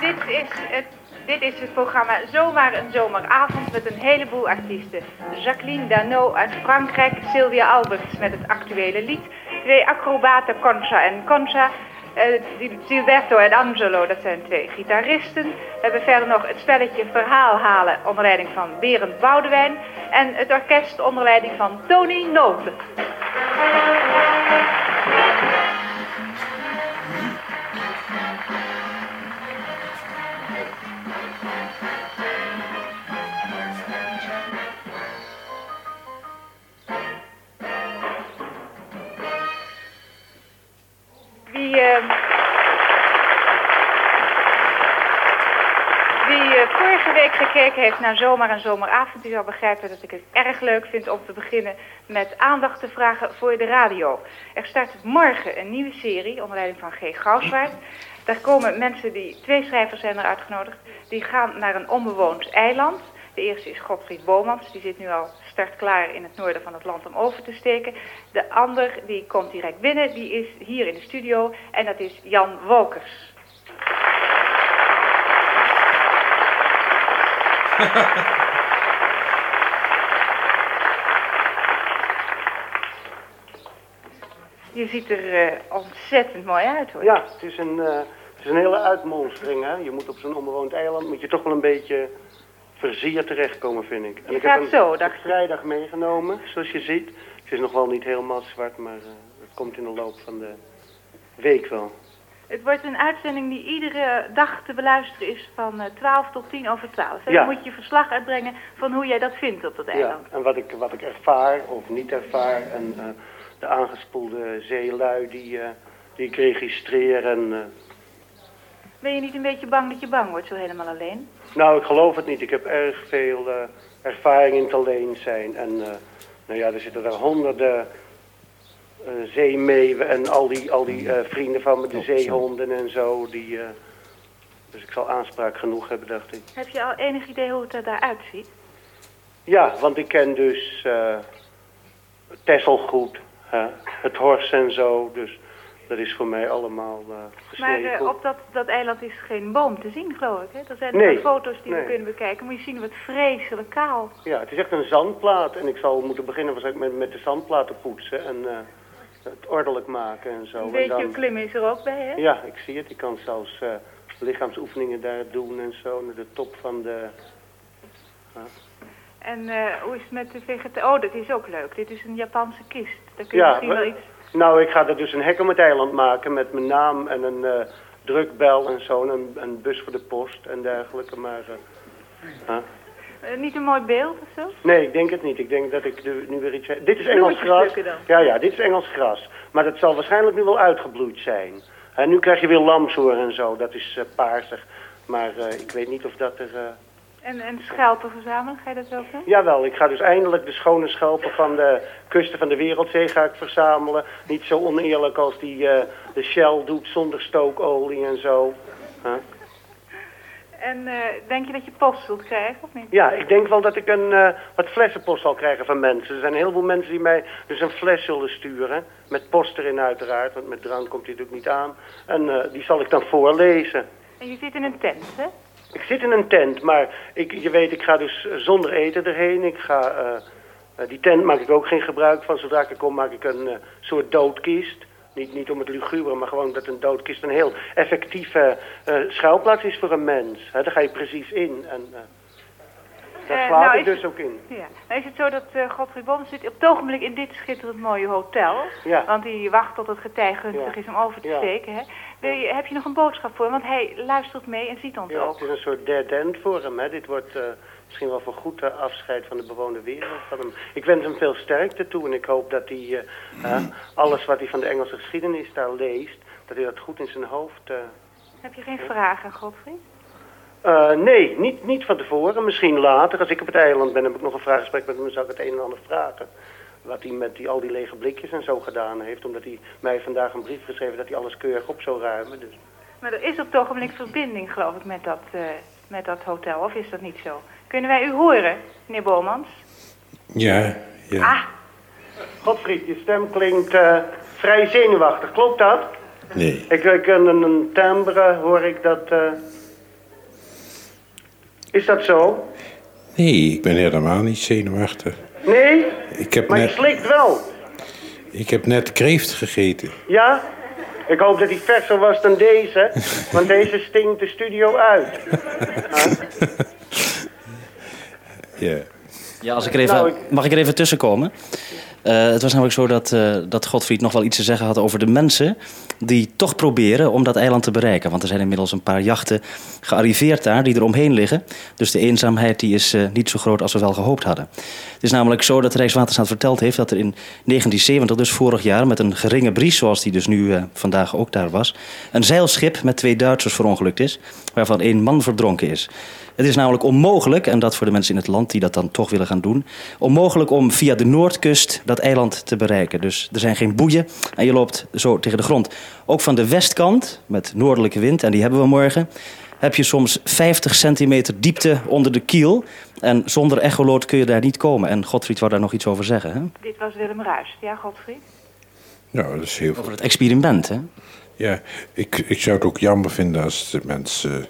dit is het, dit is het programma Zomaar een Zomeravond met een heleboel artiesten. Jacqueline Dano uit Frankrijk, Sylvia Alberts met het actuele lied, twee acrobaten Concha en Concha, uh, Gilberto en Angelo, dat zijn twee gitaristen. We hebben verder nog het spelletje Verhaal halen onder leiding van Berend Boudewijn en het orkest onder leiding van Tony Noten. Vorige week gekeken heeft naar Zomer en Zomeravond... die zal begrijpen dat ik het erg leuk vind om te beginnen... met aandacht te vragen voor de radio. Er start morgen een nieuwe serie onder leiding van G. Gouwswaard. Daar komen mensen die... Twee schrijvers zijn er uitgenodigd. Die gaan naar een onbewoond eiland... De eerste is Godfried Bomans, die zit nu al startklaar in het noorden van het land om over te steken. De ander, die komt direct binnen, die is hier in de studio en dat is Jan Wolkers. Je ziet er uh, ontzettend mooi uit hoor. Ja, het is een, uh, het is een hele uitmonstering. Hè? Je moet op zo'n onbewoond eiland moet je toch wel een beetje verzier terechtkomen, vind ik. En je ik heb hem zo, vrijdag meegenomen, zoals je ziet. Het is nog wel niet helemaal zwart, maar uh, het komt in de loop van de week wel. Het wordt een uitzending die iedere dag te beluisteren is van uh, 12 tot 10 over 12. En ja. dan moet je verslag uitbrengen van hoe jij dat vindt op dat eiland. Ja, en wat ik, wat ik ervaar of niet ervaar. En uh, de aangespoelde zeelui die, uh, die ik registreer. En, ben je niet een beetje bang dat je bang wordt zo helemaal alleen? Nou, ik geloof het niet. Ik heb erg veel ervaring in het alleen zijn. En nou ja, er zitten er honderden uh, zeemeeuwen en al die, al die vrienden van me, de zeehonden en zo. Die, dus ik zal aanspraak genoeg hebben, dacht ik. Heb je al enig idee hoe het er daaruit ziet? Ja, want ik ken dus Tessel goed, het Horst en zo. Dus dat is voor mij allemaal uh, Maar uh, op dat, dat eiland is geen boom te zien, geloof ik. Hè? Er zijn nee, foto's die nee. we kunnen bekijken. Maar je zien wat vreselijk kaal. Ja, het is echt een zandplaat. En ik zal moeten beginnen waarschijnlijk met, met de zandplaten poetsen. En uh, het ordelijk maken en zo. Een beetje dan... klimmen is er ook bij, hè? Ja, ik zie het. Ik kan zelfs lichaamsoefeningen daar doen en zo. Naar de top van de... En hoe is het met de vegetatie? Oh, dat is ook leuk. Dit is een Japanse kist. Daar kun je ja, misschien wel iets... Nou, ik ga er dus een hek om het eiland maken met mijn naam en een uh, drukbel en zo. En een, bus voor de post en dergelijke. Maar, uh, niet een mooi beeld of zo? Nee, ik denk het niet. Ik denk dat ik nu weer iets... Dit is Engels gras. Ja, ja, dit is Engels gras. Maar dat zal waarschijnlijk nu wel uitgebloeid zijn. En nu krijg je weer lamshoor en zo. Dat is paarsig. Maar ik weet niet of dat er... En, en schelpen verzamelen, ga je dat ook doen? Jawel, ik ga dus eindelijk de schone schelpen van de kusten van de wereldzee ga ik verzamelen. Niet zo oneerlijk als die de Shell doet zonder stookolie en zo. Huh? En uh, denk je dat je post zult krijgen, of niet? Ja, ik denk wel dat ik een uh, wat flessenpost zal krijgen van mensen. Er zijn heel veel mensen die mij dus een fles zullen sturen. Met post erin uiteraard, want met drank komt hij natuurlijk niet aan. En die zal ik dan voorlezen. En je zit in een tent, hè? Ik zit in een tent, maar ik, je weet, ik ga dus zonder eten erheen. Ik ga, die tent maak ik ook geen gebruik van. Zodra ik er kom maak ik een soort doodkist. Niet, niet om het lugubre, maar gewoon dat een doodkist een heel effectieve uh, schuilplaats is voor een mens. He, daar ga je precies in. En, daar slaap nou, ik dus ook in. Ja. Nou is het zo dat uh, Godfried Bom zit op het ogenblik in dit schitterend mooie hotel. Ja. Want hij wacht tot het getij gunstig is om over te steken. Hè? Je, heb je nog een boodschap voor Want hij luistert mee en ziet ons ja, ook. Het is een soort dead end voor hem. Hè? Dit wordt uh, misschien wel voor goed afscheid van de bewoonde wereld van hem. Ik wens hem veel sterkte toe en ik hoop dat hij uh, alles wat hij van de Engelse geschiedenis daar leest, dat hij dat goed in zijn hoofd... heb je geen vragen, Godfried? Uh, nee, niet, niet van tevoren. Misschien later. Als ik op het eiland ben, heb ik nog een vraaggesprek met hem. zou ik het een en ander vragen. Wat hij met die, al die lege blikjes en zo gedaan heeft. Omdat hij mij vandaag een brief geschreven dat hij alles keurig op zou ruimen. Dus. Maar er is op het ogenblik verbinding, geloof ik, met dat, uh, met dat hotel. Of is dat niet zo? Kunnen wij u horen, meneer Bomans? Ja, ja. Ah. Godfried, je stem klinkt uh, vrij zenuwachtig. Klopt dat? Nee. Ik, ik een, een timbre hoor ik dat... Is dat zo? Nee, ik ben helemaal niet zenuwachtig. Nee? Ik heb Maar je net, slikt wel. ik heb net kreeft gegeten. Ja? Ik hoop dat die verser was dan deze, want deze stinkt de studio uit. Ja. Ja, als ik er even, Nou, ik- mag ik er even tussenkomen? Eh, het was namelijk zo dat, eh, dat Godfried nog wel iets te zeggen had over de mensen die toch proberen om dat eiland te bereiken. Want er zijn inmiddels een paar jachten gearriveerd daar die er omheen liggen. Dus de eenzaamheid die is eh, niet zo groot als we wel gehoopt hadden. Het is namelijk zo dat Rijkswaterstaat verteld heeft dat er in 1970, dus vorig jaar, met een geringe bries zoals die dus nu vandaag ook daar was, een zeilschip met twee Duitsers verongelukt is, waarvan één man verdronken is. Het is namelijk onmogelijk, en dat voor de mensen in het land die dat dan toch willen gaan doen, onmogelijk om via de noordkust dat eiland te bereiken. Dus er zijn geen boeien en je loopt zo tegen de grond. Ook van de westkant, met noordelijke wind, en die hebben we morgen, heb je soms 50 centimeter diepte onder de kiel. En zonder echoloot kun je daar niet komen. En Godfried wou daar nog iets over zeggen, hè? Dit was Willem Ruist. Ja, Godfried? Nou, dat is heel Over het experiment, hè? Ja, ik, ik zou het ook jammer vinden als de mensen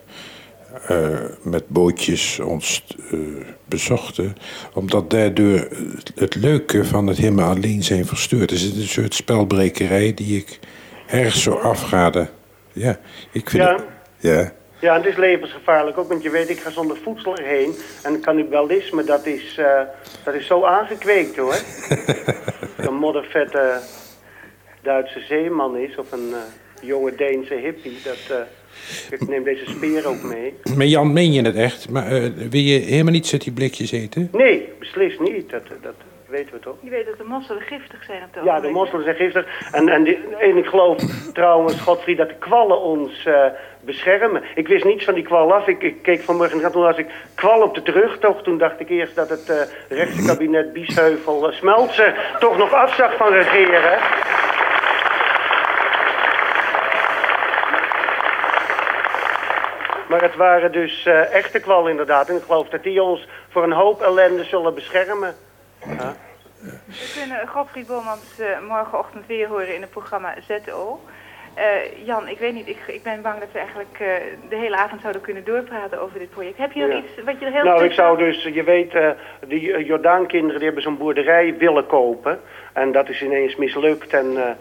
eh, met bootjes ons eh, bezochten. Omdat daardoor het leuke van het helemaal alleen zijn verstoord. is. Het is een soort spelbrekerij die ik erg zo afraden. Ja, ik vind Ja. het... Ja. Ja, het is levensgevaarlijk ook, want je weet, ik ga zonder voedsel erheen. En cannibalisme, dat is, eh, dat is zo aangekweekt hoor. een moddervette Duitse zeeman is, of een jonge Deense hippie, dat... eh, ik neem deze speer ook mee. Maar Jan, meen je het echt? Maar eh, wil je helemaal niet uit die blikjes eten? Nee, beslist niet, dat, dat weten we toch. Je weet dat de mosselen giftig zijn op het Ja, de moslims zijn giftig. En, en, die- en ik geloof trouwens, Godfried, dat de kwallen ons eh, beschermen. Ik wist niets van die kwal af. Ik, ik keek vanmorgen, en toen was ik kwal op de terugtocht. Toen dacht ik eerst dat het eh rechtse kabinet Biesheuvel uh, Smeltzer toch nog afzag van regeren. Maar het waren dus eh, echte kwallen inderdaad. En ik geloof dat die ons voor een hoop ellende zullen beschermen. Ja. We kunnen Godfried Bomans eh, morgenochtend weer horen in het programma ZO. Eh, Jan, ik weet niet, ik, ik ben bang dat we eigenlijk de hele avond zouden kunnen doorpraten over dit project. Heb je nog Ja. iets wat je er heel Nou, ik zou dus, je weet, eh, die uh, Jordaankinderen die hebben zo'n boerderij willen kopen. En dat is ineens mislukt en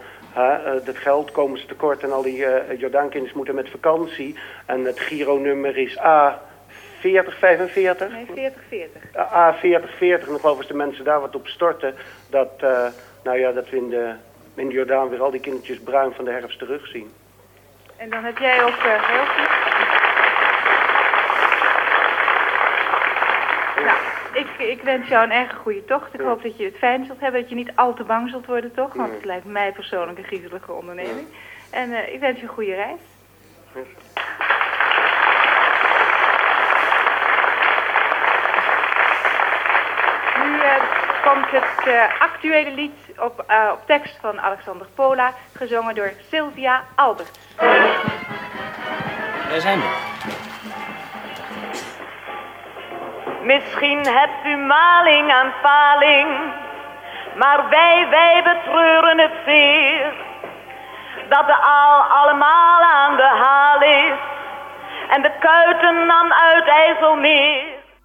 dat geld komen ze tekort. En al die eh Jordaankinders moeten met vakantie. En het Giro-nummer is A4045. Nee, 40, 40. A4040. En ik geloof als de mensen daar wat op storten, dat, eh, nou ja, dat we in de, in de Jordaan weer al die kindertjes bruin van de herfst terugzien. En dan heb jij ook eh, heel goed. Ik, ik wens jou een erg goede tocht. Ik hoop dat je het fijn zult hebben, dat je niet al te bang zult worden, toch? Want het lijkt mij persoonlijk een griezelige onderneming. En eh, ik wens je een goede reis. Nu eh, komt het eh, actuele lied op, eh, op tekst van Alexander Pola, gezongen door Sylvia Albert. Daar zijn we. Misschien hebt u maling aan faling, maar wij, wij betreuren het zeer. Dat de al allemaal aan de haal is en de kuiten dan uit IJsselmeer.